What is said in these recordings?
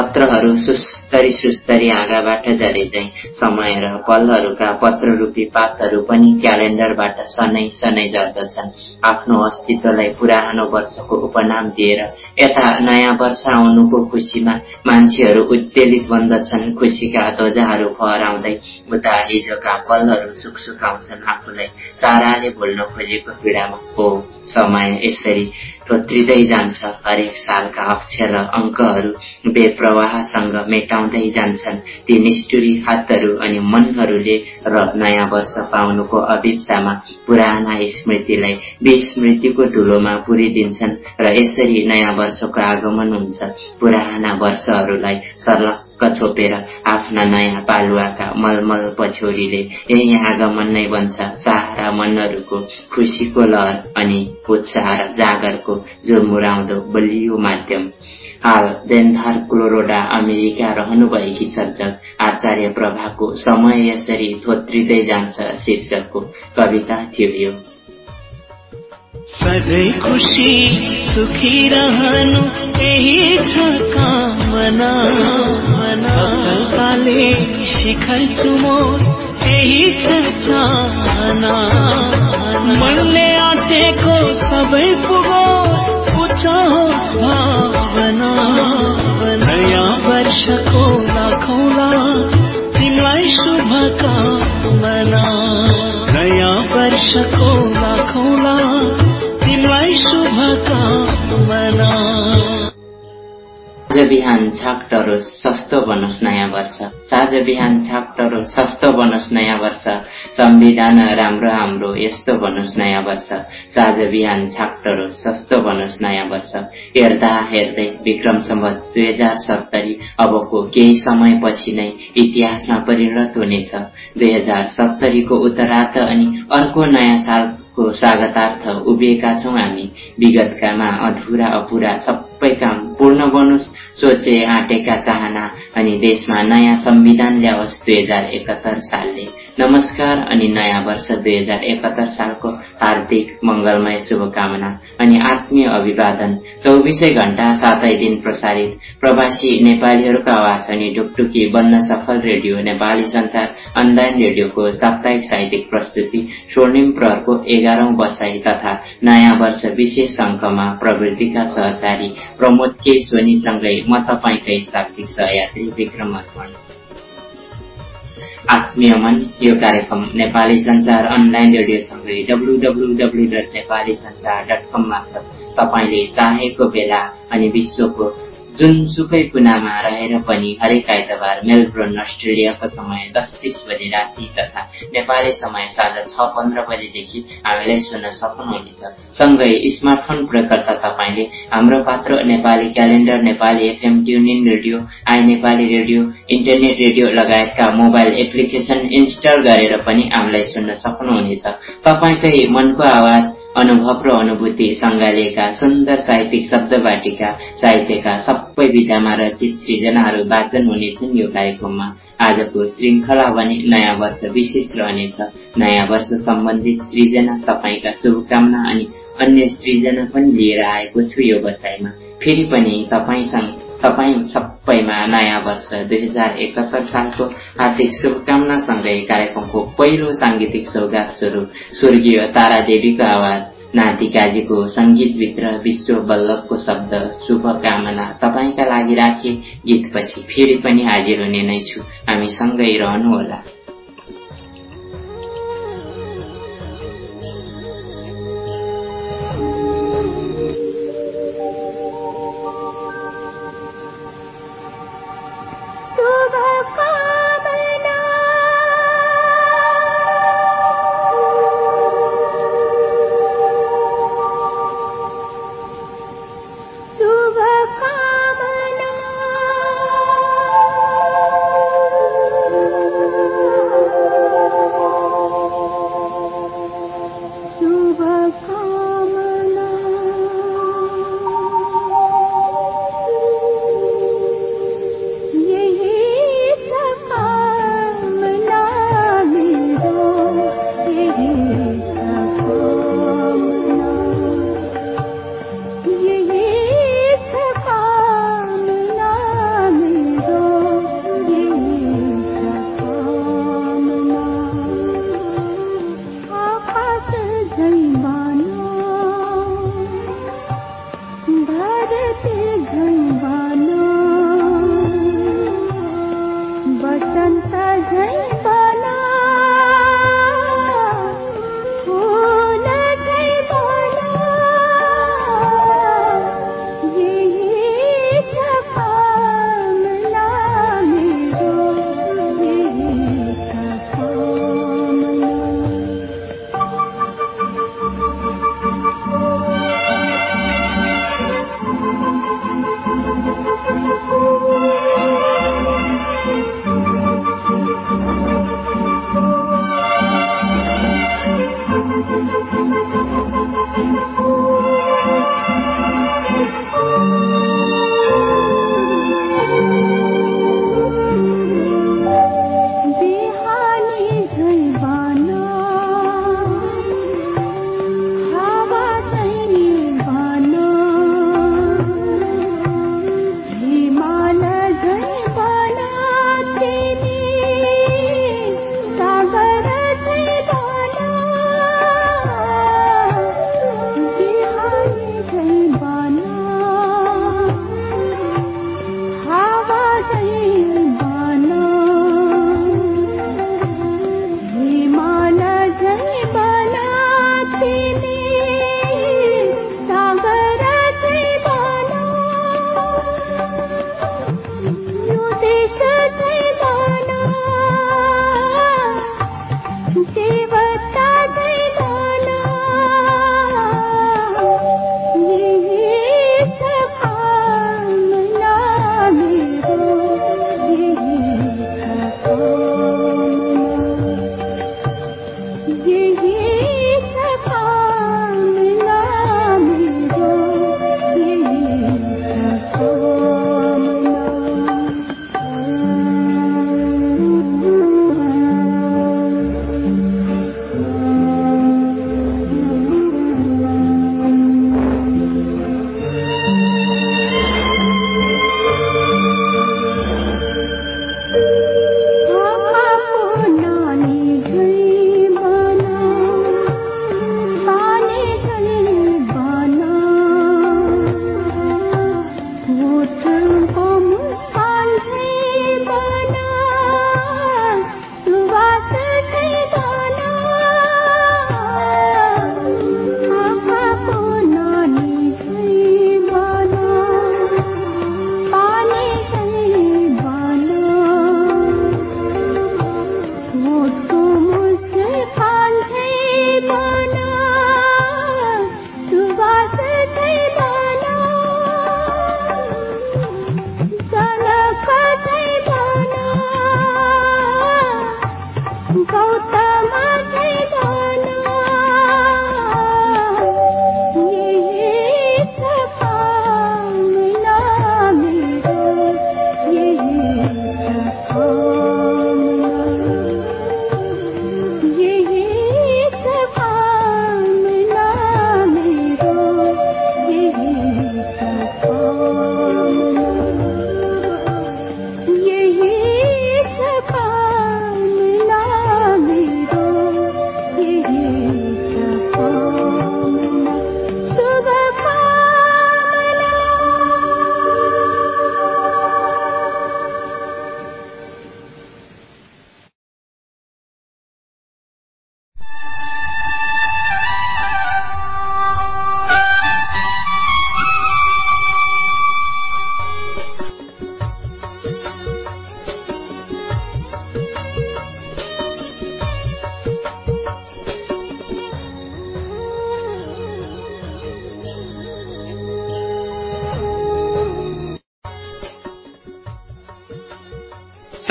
पत्रहरू सुस्तरी सुस्तरी आगाबाट चाहिँ समय र पलहरूका पत्र रूपी पातहरू पनि क्यालेन्डरबाट सनै सनै झर्दछन् आफ्नो अस्तित्वलाई पुरानो वर्षको उपनाम दिएर यता नयाँ वर्ष आउनुको खुसीमा मान्छेहरू उत्तेलित बन्दछन्। खुसीका ध्वजाहरू फहराउँदै उता हिजोका पलहरू सुकसुकाउँछन् आफूलाई। साराले भुल्न खोजेको पीडामा हो समय। यसरी थोत्रिँदै जान्छ हरेक सालका अक्षर र अङ्कहरू। बेप्रवाहसँग मेटाउँदै जान्छन् ती निष्ठुरी हातहरू अनि मनहरूले र नयाँ वर्ष पाउनुको अभिप्सामा पुराना स्मृतिलाई विस्मृतिको धुलोमा पुरिदिन्छन् र यसरी नयाँ वर्षको आगमन हुन्छ। पुराना वर्षहरूलाई सर्लक्क छोपेर आफ्ना नयाँ पालुवाका मलमल पछौरीले यही आगमन नै बन्छ। सारा मनहरूको खुसीको लहर अनि उत्साह र जागरको जोमुराउँदो बलियो माध्यम। हाल देनधार क्लोरोडा अमेरिका रहनुभएकी सर्जक आचार्य प्रभाको समय यसरी थोत्रिँदै जान्छ शीर्षकको कविता थियो यो। सधैँ खुशी, सुखी रहनु यही छ कामना। सफलताले शिखर चुमो यही छ चाहना। मनले आँटेको सबै पुगो उचाओस् भावना। नयाँ वर्षको लाखौँला तिमीलाई शुभकामना नयाँ वर्षको लाखौँला बिहान छाक्टरो सस्तो बनोस् नयाँ वर्ष। साँझ बिहान छाक्टरो सस्तो बनोस् नयाँ वर्ष। संविधान राम्रो हाम्रो यस्तो बनोस् नयाँ वर्ष। साँझ बिहान छाक्टरो सस्तो बनोस् नयाँ वर्ष। हेर्दा हेर्दै विक्रम सम्बत दुई हजार सत्तरी। अबको केही समयपछि नै इतिहासमा परिणत हुनेछ। दुई हजार सत्तरीको उत्तरार्थ अनि अर्को नयाँ साल को स्वागतार्थ उभिएका छौँ हामी। विगतकामा अधुरा अपुरा सबै काम पूर्ण बनोस् सोचे आँटेका चाहना अनि देशमा नयाँ संविधान ल्याओस् दुई हजार एकहत्तर सालले। नमस्कार अनि नयाँ वर्ष दुई हजार एकहत्तर सालको हार्दिक मंगलमय शुभकामना अनि आत्मीय अभिवादन चौबिसै घण्टा सातै दिन प्रसारित प्रवासी नेपालीहरूका आवाज अनि ढुकढुकी बन्न सफल रेडियो नेपाली संचार अनलाइन रेडियोको साप्ताहिक साहित्यिक प्रस्तुति स्वर्णिम प्रहरको एघारौं बसाई तथा नयाँ वर्ष विशेष अङ्कमा प्रवृत्तिका सहचारी प्रमोद के सोनीसँगै म तपाईँकै शाब्दिक सहयात्री विक्रम अर्पण आत्मीय मन यो कार्यक्रम Nepali Sanchar online रेडियोसँगै W W W dot Nepali Sanchar dot com मार्फत तपाईँले चाहेको बेला अनि विश्वको जुनसुकै कुनामा रहेर पनि हरेक आइतबार मेलबोर्न अस्ट्रेलियाको समय दस तिस बजे राति तथा नेपाली समय साँझ छ पन्ध्र बजेदेखि हामीलाई सुन्न सक्नुहुनेछ। सँगै स्मार्टफोन प्रयोगकर्ता तपाईँले हाम्रो पात्र Nepali calendar Nepali FM TuneIn radio I Nepali radio internet radio लगायतका मोबाइल एप्लिकेसन इन्स्टल गरेर पनि हामीलाई सुन्न सक्नुहुनेछ। तपाईँकै मनको आवाज अनुभव र अनुभूति सङ्गालिएका सुन्दर साहित्यिक शब्द बाटिका साहित्यका सबै विधामा रचित सृजनाहरू वाचन हुनेछन् यो कार्यक्रममा। आजको श्रृङ्खला भने नयाँ वर्ष विशेष रहनेछ नयाँ वर्ष सम्बन्धित सृजना तपाईँका शुभकामना अनि अन्य सृजना पनि लिएर आएको छु यो बसाइमा। फेरि पनि तपाईँसँग तपाईँ सबैमा नयाँ वर्ष दुई हजार एकहत्तर सालको हार्दिक शुभकामनासँगै कार्यक्रमको पहिलो साङ्गीतिक सौगात स्वरूप स्वर्गीय तारादेवीको आवाज नाति काजीको सङ्गीतभित्र विश्व बल्लभको शब्द शुभकामना तपाईँका लागि राखे। गीतपछि फेरि पनि हाजिर हुने नै छु। हामी सँगै रहनुहोला।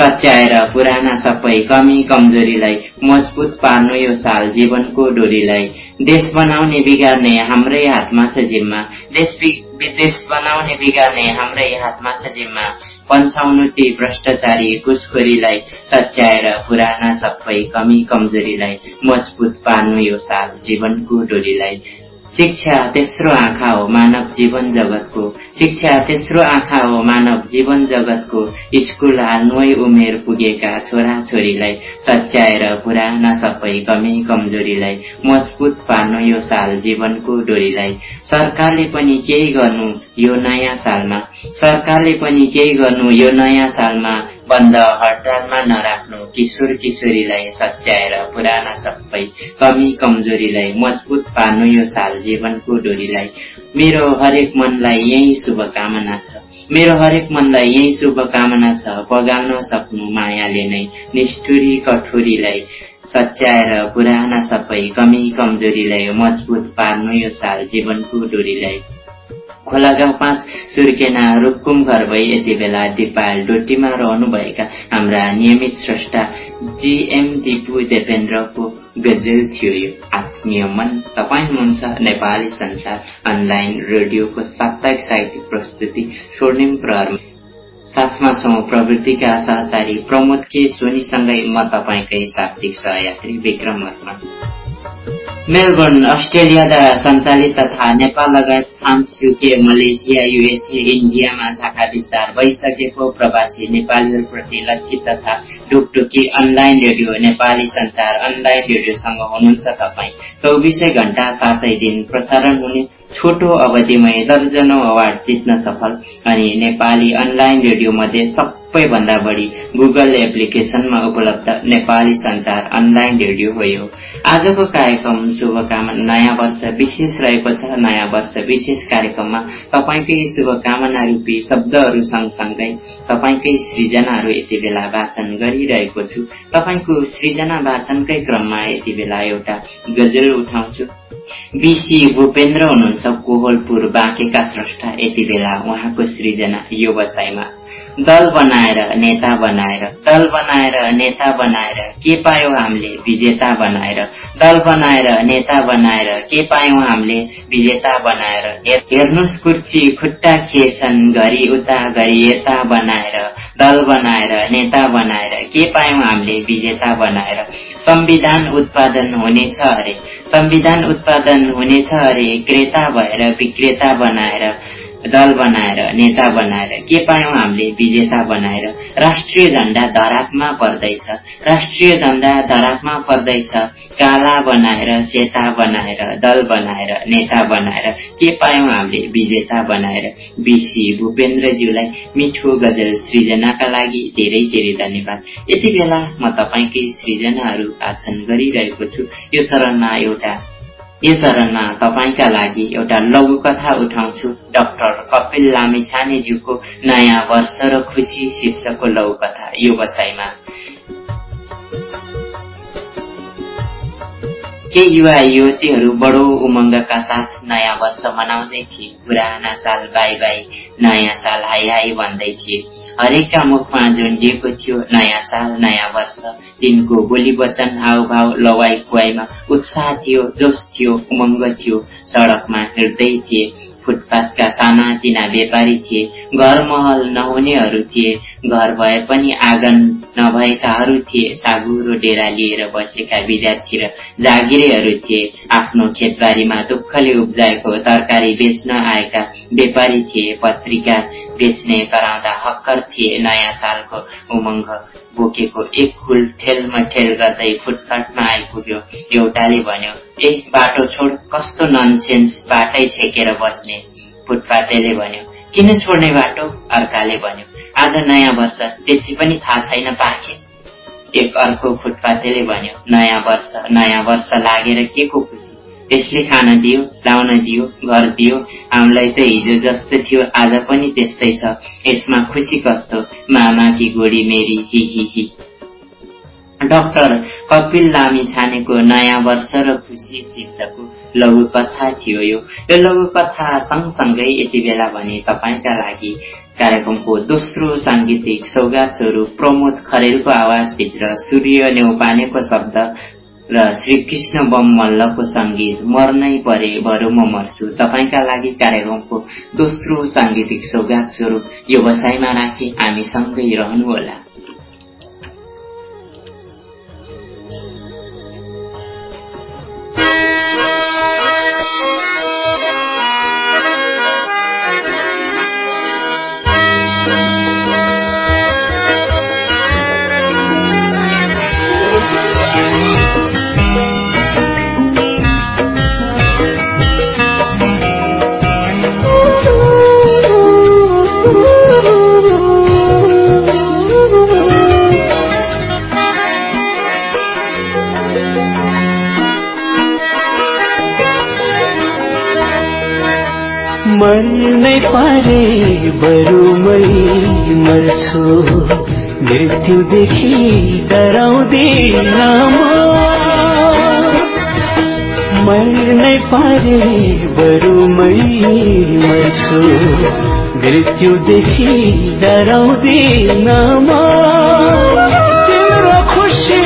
सच्याएर पुराना सबै कमी कमजोरीलाई मजबुत पार्नु यो साल जीवनको डोरीलाई। देश बनाउने बिगार्ने हाम्रै हातमा छ जिम्मा। देश देश बनाउने बिगार्ने हाम्रै हातमा छ जिम्मा। पन्छाउनु ती भ्रष्टाचारी घुसखोरीलाई सच्याएर पुराना सबै कमी कमजोरीलाई मजबुत पार्नु यो साल जीवनको डोरीलाई। शिक्षा तेस्रो आँखा हो मानव जीवन जगतको। शिक्षा तेस्रो आँखा हो मानव जीवन जगतको। स्कुल हाल्नुै उमेर पुगेका छोरा छोरीलाई सच्याएर पुराना सबै कमी कमजोरीलाई मजबुत पार्नु यो साल जीवनको डोरीलाई। सरकारले पनि केही गर्नु यो नयाँ सालमा। सरकारले पनि केही गर्नु यो नयाँ सालमा। बन्द हडतालमा नराख्नु किशोर किशोरीलाई सच्याएर पुराना सबै कमी कमजोरीलाई मजबुत पार्नु यो साल जीवनको डोरीलाई। मेरो हरेक मनलाई यही शुभकामना छ। मेरो हरेक मनलाई यही शुभकामना छ। पगाल्न सक्नु मायाले नै निष्ठुरी कठोरीलाई सच्याएर पुराना सबै कमी कमजोरीलाई मजबुत पार्नु यो साल जीवनको डोरीलाई। खोला गाउँ पाँच सुर्केना रुकुम घर भई यति बेला दिपाल डोटीमा रहनुभएका हाम्रा नियमित स्रष्टा जीएम दिपु देवेन्द्रको गजल थियो यो। आत्मीय मन तपाईँ हुनुहुन्छ नेपाली संसार अनलाइन रेडियोको साप्ताहिक साहित्यिक प्रस्तुति स्वर्णिम प्रहरमा। साथमा छौँ प्रवृत्तिका सहचारी प्रमोद के सोनीसँगै म तपाईँकै शाब्दिक सहयात्री विक्रम वर्मा। मेलबर्न अस्ट्रेलियाद्वारा सञ्चालित तथा नेपाल लगायत फ्रान्स युके मलेसिया युएसए इन्डियामा शाखा विस्तार भइसकेको प्रवासी नेपालीहरूप्रति लक्षित तथा Dhukdhuki online radio Nepali Sanchar online रेडियोसँग हुनुहुन्छ तपाईँ चौबिसै घण्टा सातै दिन प्रसारण हुने छोटो अवधिमै दर्जनौ अवार्ड जित्न सफल। अनि नेपाली अनलाइन रेडियो मध्ये सबैभन्दा बढी गुगल एप्लिकेशनमा उपलब्ध नेपाली संचार अनलाइन रेडियो हो आजको कार्यक्रम शुभकामना। नयाँ वर्ष विशेष रहेको छ। नयाँ वर्ष विशेष कार्यक्रममा तपाईँकै शुभकामना रूपी शब्दहरू सँगसँगै तपाईँकै सृजनाहरू यति बेला वाचन गरिरहेको छु। तपाईँको सृजना वाचनकै क्रममा यति बेला एउटा गजल उठाउँछु। बिसी भूपेन्द्र हुनुहुन्छ कोहलपुर बाँकेका स्रष्टा यति बेला उहाँको सृजना व्यवसायमा दल बनाएर नेता बनाएर दल बनाएर नेता बनाएर के पायौँ हामीले? विजेता बनाएर। दल बनाएर नेता बनाएर के पायौँ हामीले? विजेता बनाएर। हेर्नुहोस् कुर्ची खुट्टा खिएछन् घरि उता घरि यता बनाएर। दल बनाएर नेता बनाएर के पायौँ हामीले? विजेता बनाएर। संविधान उत्पादन हुनेछ अरे। संविधान उत्पादन हुनेछ अरे। क्रेता भएर विक्रेता बनाएर। दल बनाएर नेता बनाएर के पायौँ हामीले विजेता बनाएर राष्ट्रिय झण्डा धरापमा पर्दैछ राष्ट्रिय झण्डा धरापमा पर्दैछ काला बनाएर सेता बनाएर दल बनाएर नेता बनाएर के पायौँ हामीले विजेता बनाएर बिसी भूपेन्द्रज्यूलाई मिठो गजल सृजनाका लागि धेरै धेरै धन्यवाद। यति बेला म तपाईँकै सृजनाहरू वाचन गरिरहेको छु। यो चरणमा एउटा यो चरणमा तपाईँका लागि एउटा लघु कथा उठाउँछु डाक्टर कपिल लामिछानेज्यूको नयाँ वर्ष र खुसी शीर्षकको लघु कथा यो बसाइमा के युवा युवतीहरू बडो उमङ्गका साथ नयाँ वर्ष मनाउँदै थिए। पुराना साल बाई बाई नयाँ साल हाई हाई भन्दै थिए। हरेकका मुखमा झुन्डिएको थियो नयाँ साल नयाँ वर्ष। तिनको बोली वचन हावभाव लवाई खुवाईमा उत्साह थियो जोस थियो उमङ्ग थियो। सडकमा हिँड्दै थिए। फुटपाथका साना तिना व्यापारी थिए। घर महल नहुनेहरू थिए। घर भए पनि आँगन नभएकाहरू थिए। सागुरो डेरा लिएर बसेका विद्यार्थी र जागिरेहरू थिए। आफ्नो खेतबारीमा दुःखले उब्जाएको तरकारी बेच्न आएका व्यापारी थिए। पत्रिका बेच्ने कराउँदा हक्कर थिए। नयाँ सालको उमङ्ग बोकेको एक फुल ठेलमा ठेल गर्दै फुटपाथमा आइपुग्यो। एउटाले भन्यो ए बाटो छोड कस्तो ननसेन्स बाटै छेकेर बस्ने फुटपातेले भन्यो। किन छोड्ने बाटो? अर्काले भन्यो। आज नयाँ वर्ष त्यति पनि थाहा छैन पाखे। एक अर्को फुटपातेले भन्यो नयाँ वर्ष नयाँ वर्ष लागेर के को खुसी? त्यसले खान दियो लाउन दियो घर दियो। हामीलाई त हिजो जस्तो थियो आज पनि त्यस्तै छ। यसमा खुसी कस्तो? मामाकी गोडी मेरी हि हि हि। डाक्टर कपिल लामी छानेको नयाँ वर्ष र खुसी शीर्षकको लघु कथा थियो यो। लघु कथा सँगसँगै यति बेला भने तपाईँका लागि कार्यक्रमको दोस्रो साङ्गीतिक सौगात स्वरूप प्रमोद खरेलको आवाजभित्र सूर्य नेउपानेको शब्द र श्रीकृष्ण बम मल्लको सङ्गीत मर्नै परे बरु म मर्छु। तपाईँका लागि कार्यक्रमको दोस्रो साङ्गीतिक सौगात स्वरूप यो बसाइमा राखी हामी सँगै रहनुहोला। बरु मै मर्छु मृत्युदेखि डराउँदिन मर्नै पारे बरु मै मर्छु मृत्युदेखि डराउँदिन तिम्रो खुसी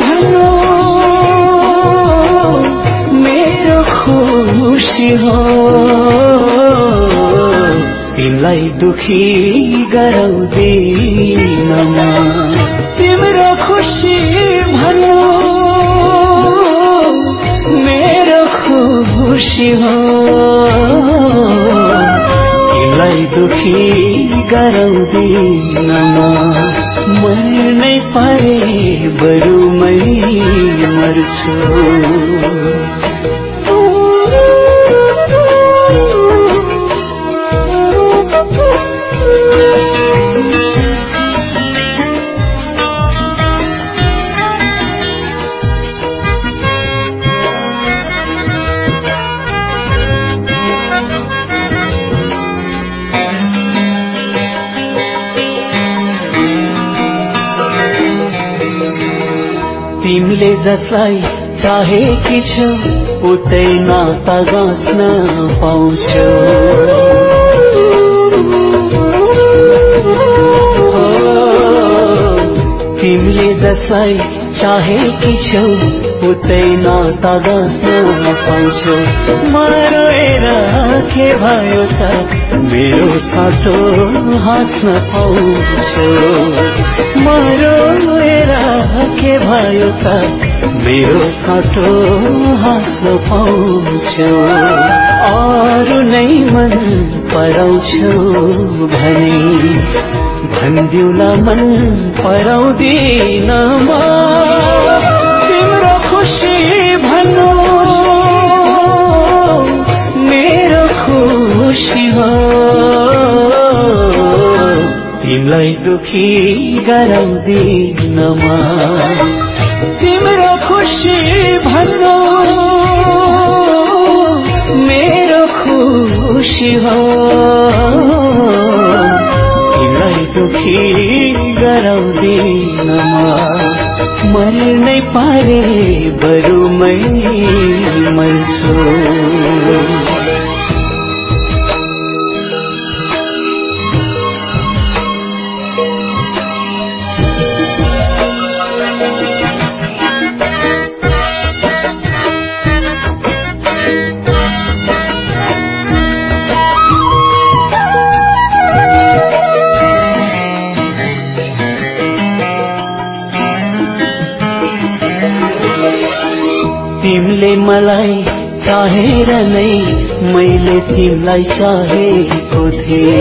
भन्नु। मेरो खुसी हो। तिमीलाई दुखी गराउँदिन तिम्रो खुसी भन्नु मेरो खुसी हो। तिमीलाई दुखी गराउँदिन मर्नै परे बरु मै मर्छु। जसलाई चाहेकी छौ उतै नाता गाँच्न पाउँछौ। तिमीले जसलाई चाहेकी छौ उतै नाता गाँच्न पाउँछौ। मरोएर के भयो त मेरो सातो हाँस्न पाउँछौ। मरोएर के भयो त? मेरो सातो हाँस्न पाउँछौ। अरू नै मन पराउँछौ भने भन्दिउला मन पराउँदिन म। तिम्रो खुसी भन्नु खुसी हो। तिमीलाई दुखी गराउँदिन म तिम्रो खुसी भन्नु मेरो खुसी हो। तिमीलाई दुखी गराउँदिन म मर्नै पारे बरु मै मर्छु मैले तिमीलाई चाहेको थिएँ।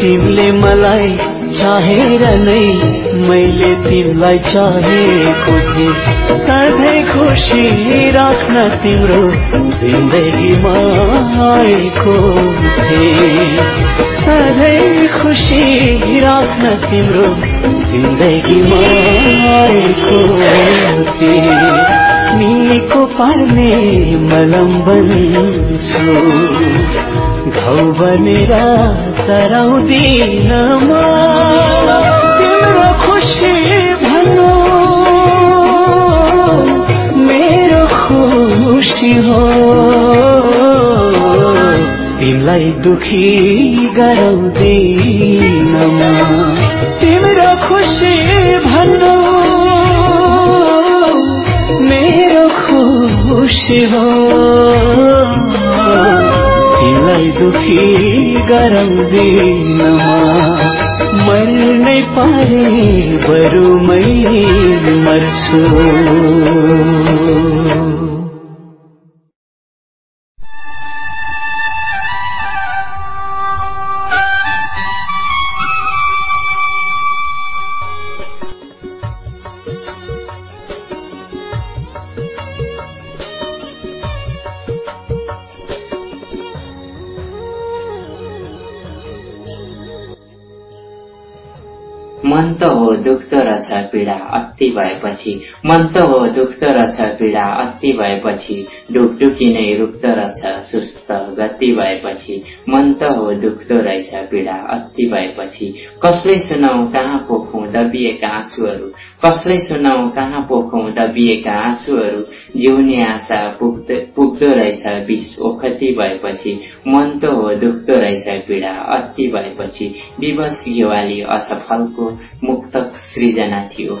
तिमीले मलाई चाहेर नै मैले तिमीलाई चाहेको थिएँ। सधैँ खुसी राख्न तिम्रो जिन्दगीमा आएको थिएँ। सधैँ खुसी राख्न तिम्रो जिन्दगीमा थिएँ निको पार्ने मलम बन्छु घाउ बनेर चराउँदिन म। खुसी भन्नु। मेरो खुसी हो। तिमलाई दुखी गराउँदैन तिम्रो खुसी भन्नु मेरो खुसी हो। तिमीलाई दुखी गराउँदैन मर्नै पारे बरु मै मर्छु। अति भएपछि मन त हो दुख त रहेछ पीडा। अति भएपछि ढुकढुकी नै रुक्त रहेछ सुस्त गति भएपछि मन त हो दुख त रहेछ पीडा। अति भएपछि कसलाई सुनाउ कहाँ पोखौँ दबिएका आँसुहरू? कसलाई सुनाउ कहाँ पोखौँ दबिएका आँसुहरू? जिउने आशा पुग्दो रहेछ विष। ओखती भएपछि मन त हो दुख त रहेछ पीडा। अति भएपछि विवश घेवाली असफलको मुक्तक सृजना थियो।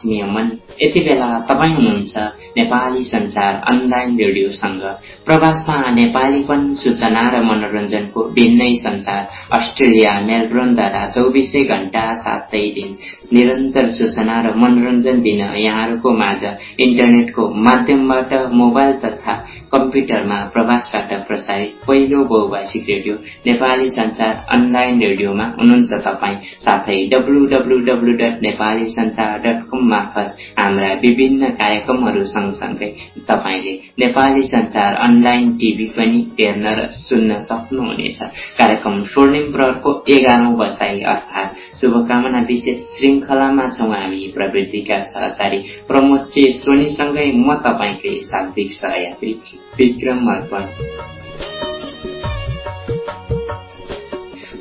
आत्मीय मन यति बेला तपाईँ हुनुहुन्छ नेपाली संचार अनलाइन रेडियोसँग। प्रवासमा नेपालीपन सूचना र मनोरञ्जनको भिन्नै संसार। अस्ट्रेलिया मेलबोर्नद्वारा चौबिसै घण्टा सातै दिन। निरन्तर सूचना र मनोरञ्जन दिन यहाँहरूको माझ। इन्टरनेटको माध्यमबाट मोबाइल तथा कम्प्युटरमा प्रवासबाट प्रसारित पहिलो बहुभाषिक रेडियो नेपाली संचार अनलाइन रेडियोमा हुनुहुन्छ तपाईँ। साथै W W W dot Nepali Sanchar dot com मार्फत हाम्रा विभिन्न कार्यक्रमहरू सँगसँगै तपाईँले नेपाली संचार अनलाइन टिभी पनि हेर्न र सुन्न सक्नुहुनेछ। कार्यक्रम स्वर्णिम प्रहरको एघारौं बसाई अर्थात् शुभकामना विशेष श्रृङ्खलामा छौँ हामी। प्रवृत्तिका सहचारी प्रमोद के सोनीसँगै म तपाईँकै शाब्दिक सहयात्री विक्रम अर्पण।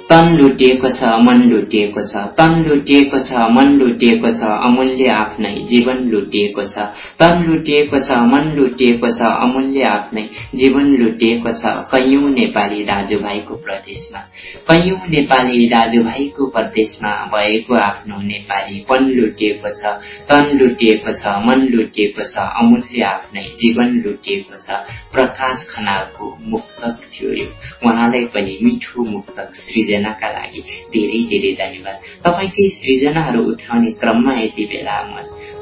तन लुटिएको छ मन लुटिएको छ। तन लुटिएको छ मन लुटिएको छ अमूल्य आफ्नै जीवन लुटिएको छ। तन लुटिएको छ मन लुटिएको छ अमूल्य आफ्नै जीवन लुटिएको छ। कैयौं नेपाली दाजुभाइको प्रदेशमा कैयौं नेपाली दाजुभाइको प्रदेशमा भएको आफ्नो नेपाली पन लुटिएको छ तन लुटिएको छ मन लुटिएको छ अमूल्य आफ्नै जीवन लुटिएको छ। प्रकाश खनालको मुक्तक थियो यो। उहाँलाई पनि मिठो मुक्तक सृजना सृजनाका लागि धेरै धेरै धन्यवाद। तपाईँकै सृजनाहरू उठाउने क्रममा यति बेला म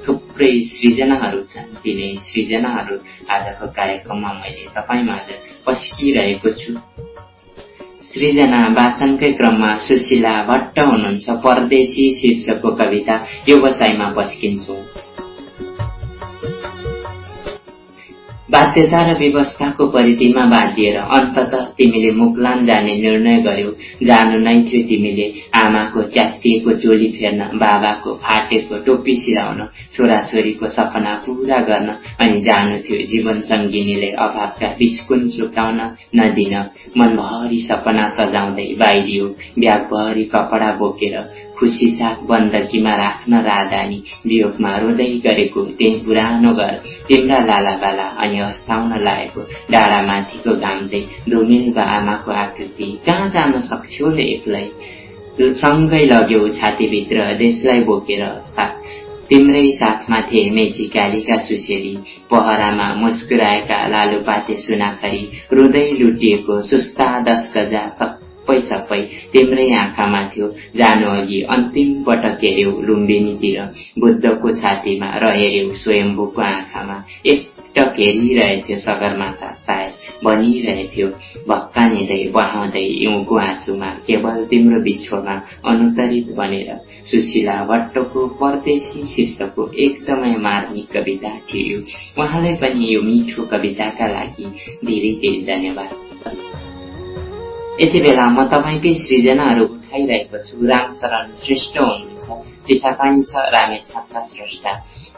थुप्रै सृजनाहरू छन्। तिनै सृजनाहरू आजको कार्यक्रममा मैले तपाईँ माझ पस्किरहेको छु। सृजना वाचनकै क्रममा सुशीला भट्ट हुनुहुन्छ परदेशी शीर्षकको कविता व्यवसायमा पस्किन्छौँ बाध्यता र व्यवस्थाको परिधिमा बाँधिएर अन्तत तिमीले मुक्लान जाने निर्णय गर्यौ। जानु नै थियो तिमीले आमाको च्यातिएको चोली फेर्न बाबाको फाटेको टोपी सिराउन छोराछोरीको सपना पूरा गर्न अनि जानु थियो जीवन सङ्गिनीले अभावका बिस्कुन सुकाउन नदिन। मनभरि सपना सजाउँदै बाहिरियो। ब्यागभरि कपडा बोकेर खुसी साथ बन्दकीमा राख्न राधानी वियोगमा रोँदै गरेको त्यही पुरानो घर तिम्रा लाला बाला अनि अस्ताउन लागेको डाँडामाथिको घाम चाहिँ धुमिलको आमाको आकृति। कहाँ जान सक्छौ र एक्लै? सँगै लग्यौ छातीभित्र देशलाई बोकेर तिम्रै साथमा थिए मेची कालीका सुसेरी पहरामा मुस्कुराएका लालुपाते सुनाखरी। रुँदै लुटिएको सुस्ता दस गजा सबै सबै तिम्रै आँखामा थियो। जानु अघि अन्तिम पटक हेऱ्यौ लुम्बिनीतिर। बुद्धको छातीमा र हेऱ्यौ स्वयम्भूको आँखामा। एकटक हेरिरहेथ्यो सगरमाथा। सायद भनिरहेथ्यो भक्कानिँदै बहाउँदै इउको आँसुमा केवल तिम्रो बिछोमा अनुतरित बनेर। सुशीला भट्टको परदेशी शीर्षकको एकदमै मार्मिक कविता थियो। उहाँलाई पनि यो मिठो कविताका लागि धेरै धेरै धन्यवाद। यति बेला म तपाईँकै सृजनाहरू खाइरहेको छु। रामशरण श्रेष्ठ हुनुहुन्छ। चिसापानी छ रामे छाता श्रेष्ठ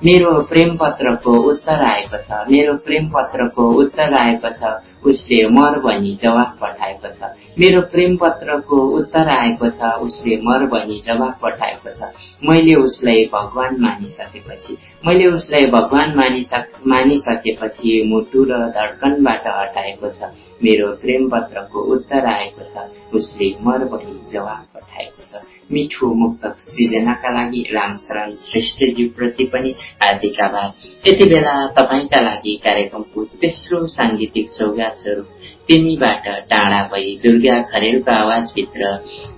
मेरो प्रेम पत्रको उत्तर आएको छ मेरो प्रेम पत्रको उत्तर आएको छ उसले मर भनी जवाफ पठाएको छ। मेरो प्रेम पत्रको उत्तर आएको छ उसले मर भनी जवाफ पठाएको छ। मैले उसलाई भगवान मानिसकेपछि मैले उसलाई भगवान मानिसक मानिसकेपछि मुटु र धड्कनबाट हटाएको छ। मेरो प्रेम पत्रको उत्तर आएको छ उसले मर भनी जवाफ पठाएको छ मिठो मुक्तक सृजनाका लागि रामशरण पनि हार्दिक आभार यति बेला तपाईँका लागि कार्यक्रमको तेस्रो साङ्गीतिक सौगात स्वरूप तिमीबाट टाढा भई दुर्गा खरेलको आवाजभित्र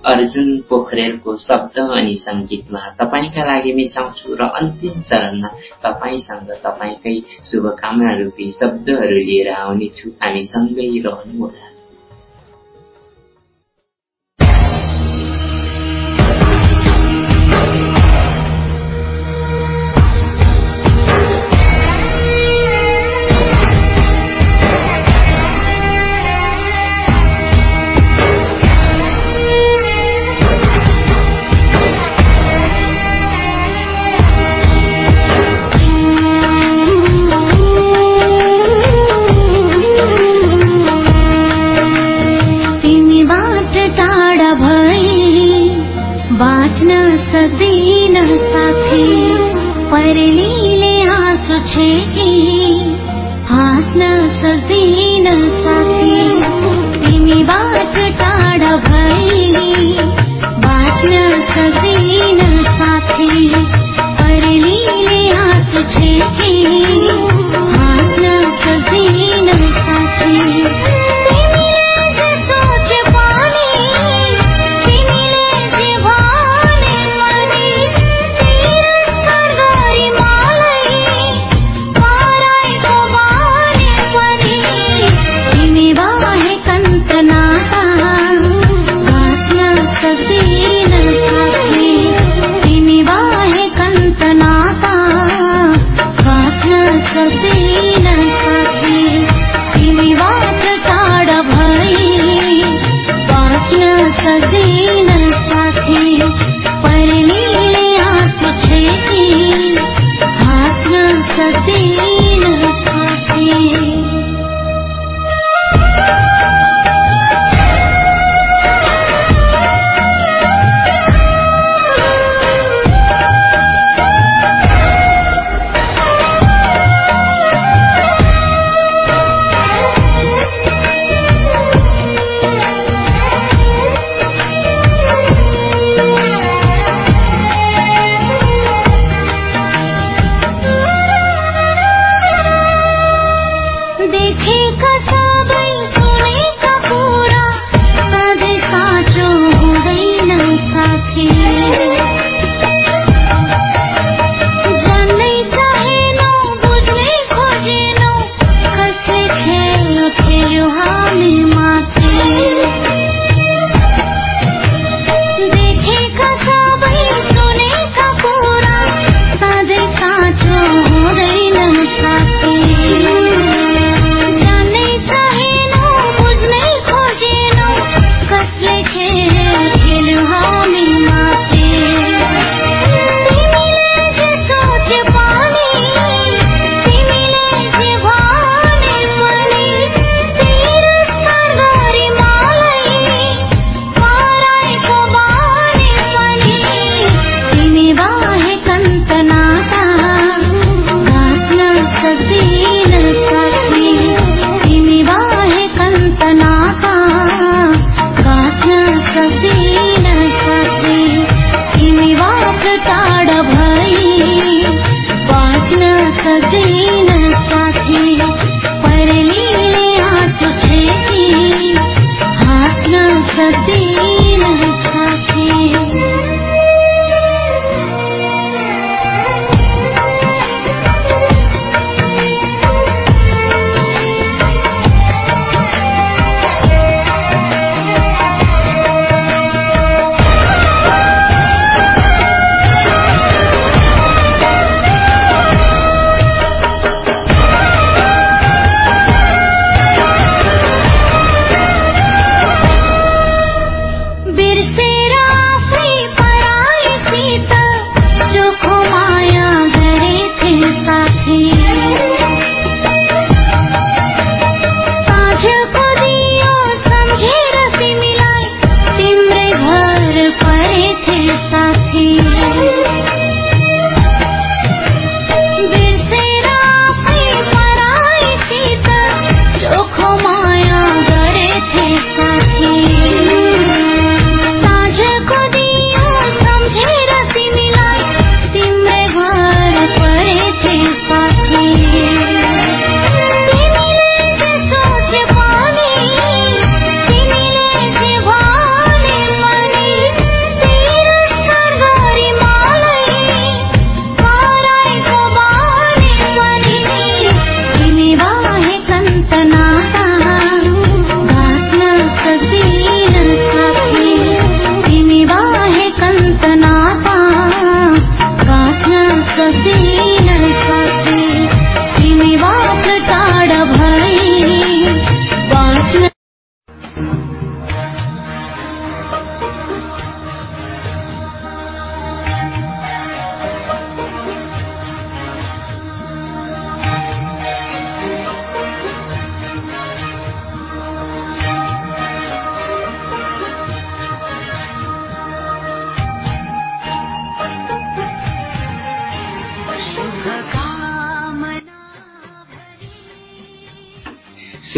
अर्जुन पोखरेलको शब्द अनि सङ्गीतमा तपाईँका लागि मिसाउँछु र अन्तिम चरणमा तपाईँसँग तपाईँकै शुभकामना रूपी शब्दहरू लिएर आउनेछु। हामी सँगै रहनुहोला।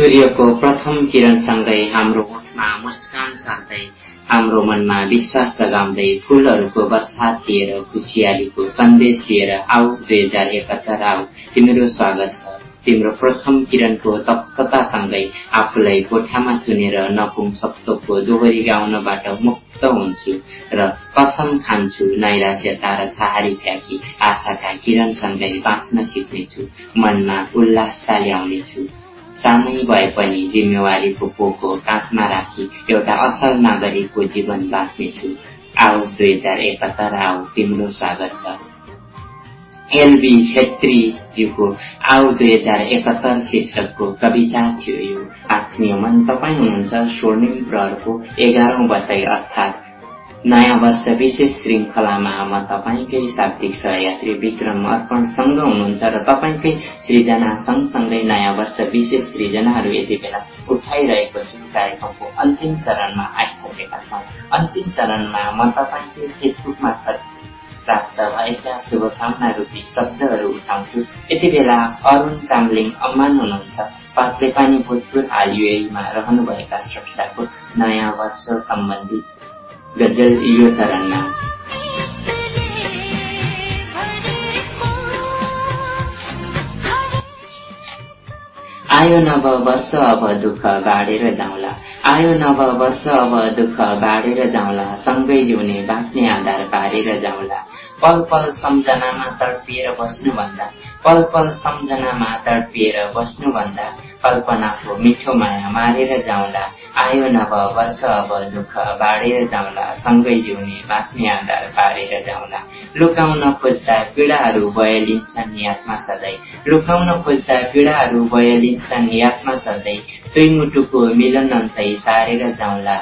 सूर्यको प्रथम किरणसँगै हाम्रो ओठमा मुस्कान सार्दै हाम्रो मनमा विश्वास जगाउँदै फूलहरूको वर्षात लिएर खुसियालीको सन्देश लिएर आऊ दुई हजार एकहत्तर आऊ। तिम्रो स्वागत छ। तिम्रो प्रथम किरणको तप्ततासँगै आफूलाई कोठामा चुनेर नपुङ सप्तोको दोहोरी गाउनबाट मुक्त हुन्छु र कसम खान्छु नैराश्यता र छहारी फ्याँकी आशाका किरणसँगै बाँच्न सिक्नेछु मनमा उल्लासता ल्याउनेछु सानै भए पनि जिम्मेवारीको पोको काखमा राखी एउटा असल नागरिकको जीवन बाँच्नेछु आऊ दुई हजार एकहत्तर आऊ तिम्रो स्वागत छ। एलबी छेत्रीज्यूको आऊ दुई हजार एकहत्तर शीर्षकको कविता थियो यो। आत्मीय मन तपाईँ हुनुहुन्छ स्वर्णिम प्रहरको एघारौं बसाई अर्थात् नयाँ वर्ष विशेष श्रृङ्खलामा म तपाईँकै शाब्दिक सहयात्री विक्रम अर्पणसँग हुनुहुन्छ र तपाईँकै सृजना सँगसँगै नयाँ वर्ष विशेष सृजनाहरू यति बेला उठाइरहेको छु। कार्यक्रमको अन्तिम चरणमा आइसकेका छौँ। अन्तिम चरणमा म तपाईँकै फेसबुक मार्फत प्राप्त भएका शुभकामना रूपी शब्दहरू उठाउँछु। यति बेला अरूण चामलिङ अम्मान हुनुहुन्छ। पात्रे पानी भोजपुर हाल युएमा रहनुभएका स्रष्टाको नयाँ वर्ष सम्बन्धी गजल यो चरणमा। आयो नव वर्ष अब दुःख बाँडेर जाउँला। आयो नव वर्ष अब दुःख बाँडेर जाउँला। सँगै जिउने बाँच्ने आधार पारेर जाउँला। पल पल सम्झनामा तडपिएर बस्नुभन्दा पल पल सम्झनामा तडपिएर बस्नुभन्दा कल्पनाको मिठो माया मारेर जाउँला आयो नव वर्ष अब दुःख बाँडेर जाउँला सँगै जिउने बाँच्ने आधार पारेर जाउँला। लुकाउन खोज्दा पीडाहरू बयलिन्छन् यादमा सधैँ। लुकाउन खोज्दा पीडाहरू बयलिन्छन् यादमा सधैँ। दुई मुटुको मिलन अन्तै सारेर जाउँला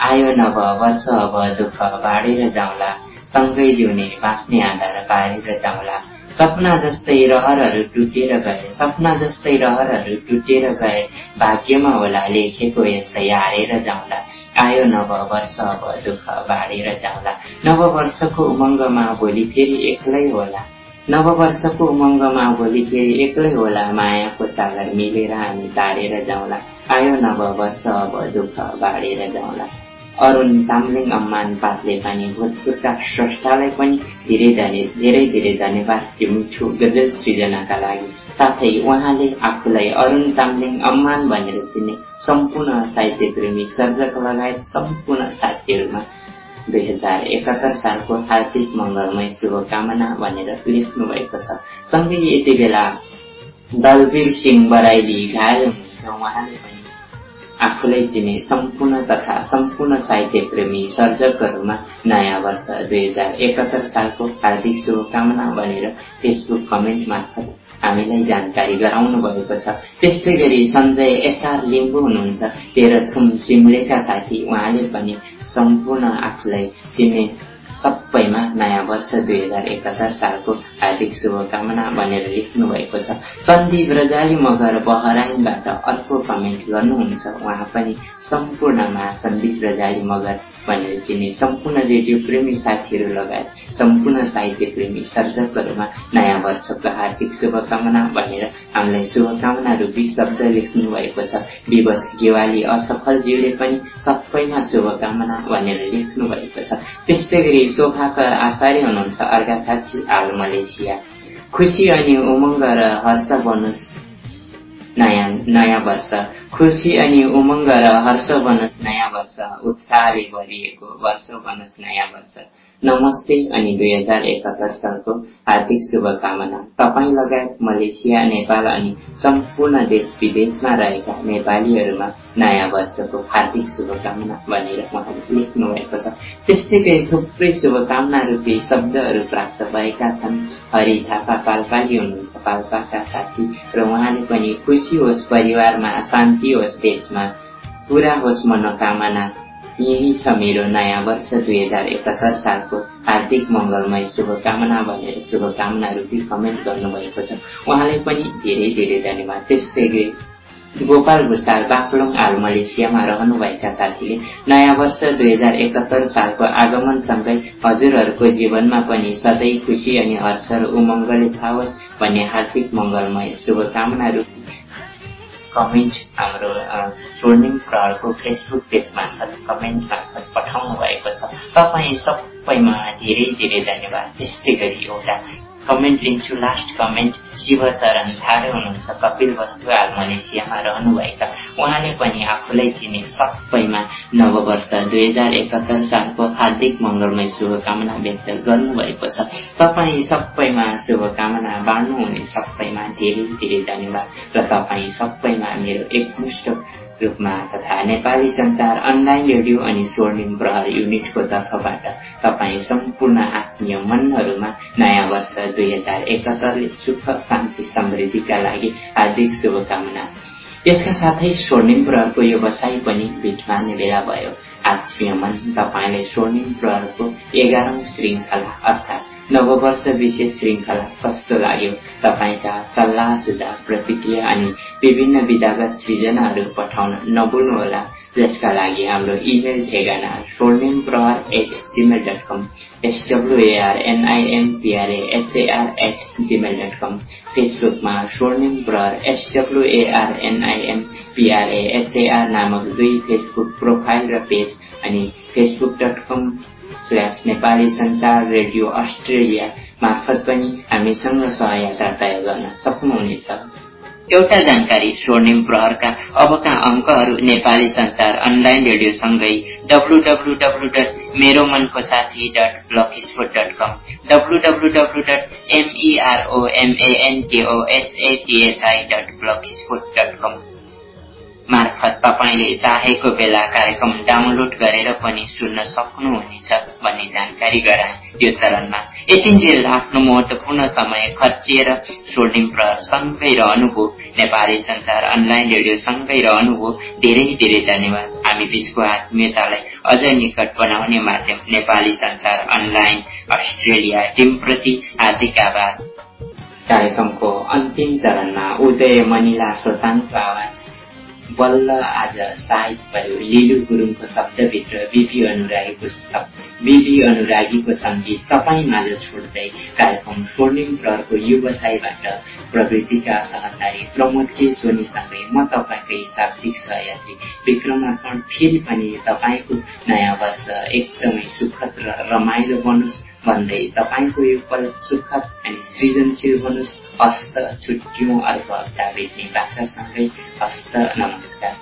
आयो नव वर्ष अब दुःख बाँडेर जाउँला सँगै जिउने बाँच्ने आधार पारेर जाउँला। सपना जस्तै रहरहरू टुटेर गए। सपना जस्तै रहरहरू टुटेर गए। भाग्यमा होला लेखेको यस्तै हारेर जाउँला। आयो नव वर्ष अब दुःख बाँडेर जाउँला। नव वर्षको उमङ्गमा भोलि फेरि एक्लै होला। नव वर्षको उमङ्गमा भोलि फेरि एक्लै होला। मायाको सागर मिलेर हामी तारेर जाउँला। आयो नव वर्ष अब दुःख बाँडेर जाउँला। अरुण चामलिङ अम्मान पातले पानी भोजपुरका स्रष्टालाई पनि धेरै धेरै धेरै धन्यवाद यो मिठो गजल सृजनाका लागि साथै उहाँले आफूलाई अरुण चामलिङ अम्मान भनेर चिन्ने सम्पूर्ण साहित्य प्रेमी सर्जक लगायत सम्पूर्ण साथीहरूमा दुई हजार एकात्तर सालको हार्दिक मङ्गलमय शुभकामना भनेर लेख्नु भएको छ। सँगै यति बेला दलवीर सिंह बराइली घायल हुनुहुन्छ। उहाँले पनि आफूलाई चिने सम्पूर्ण तथा सम्पूर्ण साहित्य प्रेमी सर्जकहरूमा नयाँ वर्ष दुई हजार एकहत्तर सालको हार्दिक शुभकामना भनेर फेसबुक कमेन्ट मार्फत हामीलाई जानकारी गराउनु भएको छ। त्यस्तै गरी सञ्जय एसआर लिम्बू हुनुहुन्छ। तेह्रथुम सिमलेका साथी उहाँले पनि सम्पूर्ण आफूलाई चिन्ने सबैमा नयाँ वर्ष दुई हजार एकहत्तर सालको हार्दिक शुभकामना भनेर लेख्नु भएको छ। सन्दीप रजाली मगर बहराइनबाट अर्को कमेन्ट गर्नुहुन्छ। उहाँ पनि सम्पूर्णमा सन्दीप रजाली मगर भनेर चिन्ने सम्पूर्ण रेडियो प्रेमी साथीहरू लगायत सम्पूर्ण साहित्य प्रेमी सर्जकहरूमा नयाँ वर्षको हार्दिक शुभकामना भनेर हामीलाई शुभकामना रूपी शब्द लेख्नु भएको छ। विवश गेवाली असफल जीवले पनि सबैमा शुभकामना भनेर लेख्नु भएको छ। त्यस्तै गरी शोभाकर आचार्य हुनुहुन्छ अर्घाखाँची आल मलेसिया। खुसी अनि उमङ्ग र हर्ष बनोस् नयाँ नयाँ वर्ष। खुसी अनि उमङ्ग र हर्ष बनोस् नयाँ वर्ष। उत्साहले भरिएको वर्ष बनोस् नयाँ वर्ष। नमस्ते अनि दुई हजार एकहत्तर सालको हार्दिक शुभकामना। तपाईँ लगायत मलेसिया नेपाल अनि सम्पूर्ण देश विदेशमा रहेका नेपालीहरूमा नयाँ वर्षको हार्दिक शुभकामना भनेर उहाँले लेख्नु भएको छ। त्यस्तै गरी थुप्रै शुभकामना रूपी शब्दहरू प्राप्त भएका छन्। हरि थापा पाल्पाली हुनुहुन्छ। पाल्पाका साथी र उहाँले पनि खुसी होस् परिवारमा शान्ति होस् देशमा पुरा होस् मनोकामना यही छ मेरो नयाँ वर्ष दुई हजार एकहत्तर सालको हार्दिक मङ्गलमय शुभकामना भनेर शुभकामना रूपी कमेन्ट गर्नुभएको छ उहाँलाई पनि धेरै धेरै धन्यवाद त्यस्तै गोपाल भूषाल बाक्लोङ आल मलेसियामा रहनुभएका साथीले नयाँ वर्ष दुई हजार एकहत्तर सालको आगमनसँगै हजुरहरूको जीवनमा पनि सधैँ खुसी अनि हर्ष र उमङ्गले छाओस् भन्ने हार्दिक मङ्गलमय शुभकामना रूपी कमेन्ट हाम्रो स्वर्णिम प्रहरको फेसबुक पेज मार्फत कमेन्ट मार्फत पठाउनु भएको छ तपाईँ सबैमा धेरै धेरै धन्यवाद त्यस्तै गरी एउटा कमेन्ट लिन्छु लास्ट कमेन्ट शिवचरण थारू हुनुहुन्छ कपिल वस्तु हाल मलेसियामा रहनुभएका। उहाँले पनि आफूलाई चिने सबैमा नववर्ष दुई हजार एकात्तर सालको हार्दिक मङ्गलमय शुभकामना व्यक्त गर्नुभएको छ। तपाईँ सबैमा शुभकामना बाँड्नुहुने सबैमा धेरै धेरै धन्यवाद। र तपाईँ सबैमा मेरो एकमुष्ट रूपमा तथा नेपाली संचार अनलाइन रेडियो अनि स्वर्णिम प्रहर युनिटको तर्फबाट तपाईँ सम्पूर्ण आत्मीय मनहरूमा नयाँ वर्ष दुई हजार एकहत्तरले सुख शान्ति समृद्धिका लागि हार्दिक शुभकामना। यसका साथै स्वर्णिम प्रहरको यो बसाई पनि मार्ने बेला भयो। आत्मीय मन तपाईँले स्वर्णिम प्रहरको एघारौं श्रृङ्खला अर्थात् नववर्ष विशेष श्रृङ्खला कस्तो लाग्यो तपाईँका सल्लाह सुझाव प्रतिक्रिया अनि विभिन्न विधागत सृजनाहरू पठाउन नभुल्नुहोला। जसका लागि हाम्रो इमेल ठेगाना स्वर्णिम प्रहर at Gmail dot com एसडब्लुएआरएनआइएमपिआरए at Gmail dot कम फेसबुकमा स्वर्णिम प्रहर एसडब्लुएआरएनआइएमपिआरए नामक दुई फेसबुक प्रोफाइल र पेज अनि Facebook dot com slash Nepali संचार रेडियो अस्ट्रेलिया मार्फत पनि हामीसँग सहयात्रा तय गर्न सक्नुहुनेछ। एउटा जानकारी स्वर्णिम प्रहरका अबका अङ्कहरू नेपाली संचार अनलाइन रेडियोसँगै डब्लु डब्लु डब्लु डट मेरो मनको साथी डट ब्लक डट कम W dot एमइआरओएमएएनकेओएसएटिएचआई dot block dot कम मार्फत तपाईँले चाहेको बेला कार्यक्रम डाउनलोड गरेर पनि सुन्न सक्नुहुनेछ भन्ने जानकारी गराए। यो चरणमा यतिन्जेल आफ्नो महत्वपूर्ण समय खर्चिएर स्वर्णिम प्रहरसँगै रहनुभयो नेपाली संसार अनलाइन रेडियोसँगै रहनुभयो धेरै धेरै धन्यवाद। हामी बीचको आत्मीयतालाई अझ निकट बनाउने माध्यम नेपाली संसार अनलाइन अस्ट्रेलिया टिमप्रति हार्दिक आभार। कार्यक्रमको अन्तिम चरणमा उदय मनिला सोताङको आवाज। बल्ल आज साहित भयो। लिलु गुरुङको शब्दभित्र बिपी अनुरागीको शब्द बिपी अनुरागीको सङ्गीत तपाईँ माझ छोड्दै कार्यक्रम स्वर्णिम प्रहरको व्यवसायबाट प्रवृत्तिका सहचारी प्रमोद के सोनीसँगै म तपाईँकै शाब्दिक सहयात्री विक्रम अर्पण फेरि पनि तपाईँको नयाँ वर्ष एकदमै सुखद र रमाइलो बनोस्। भन्दै तपाईँको यो पल सुखद अनि सृजनशील बनोस् हस्त छुट्यौँ अर्को हप्ता भेट्ने बाचासँगै हस्त नमस्कार।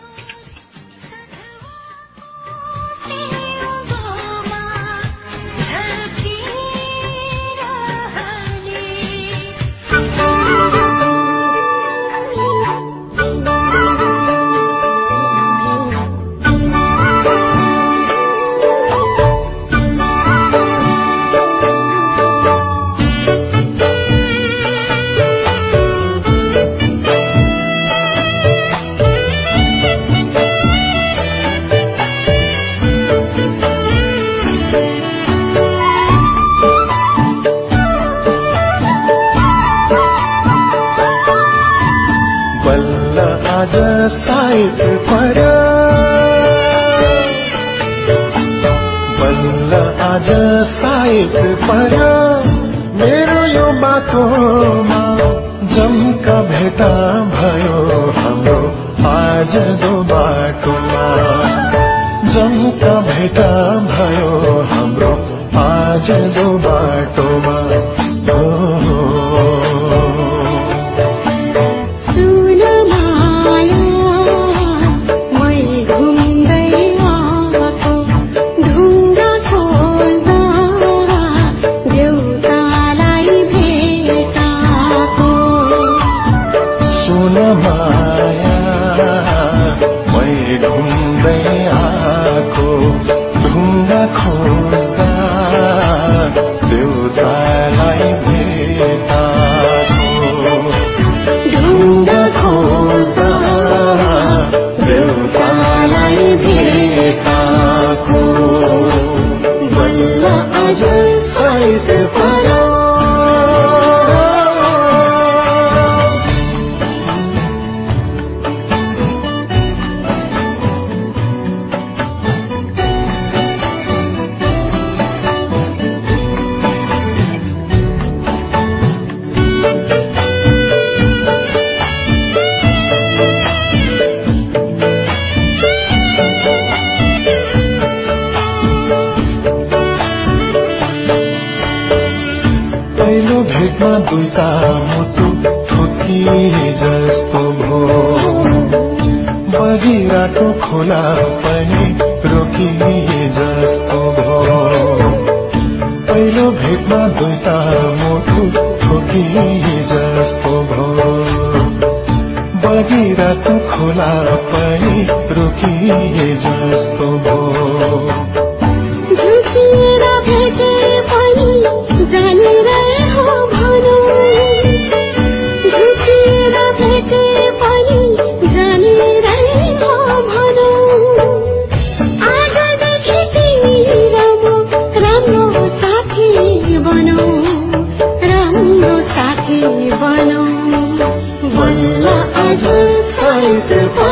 साइज परौँ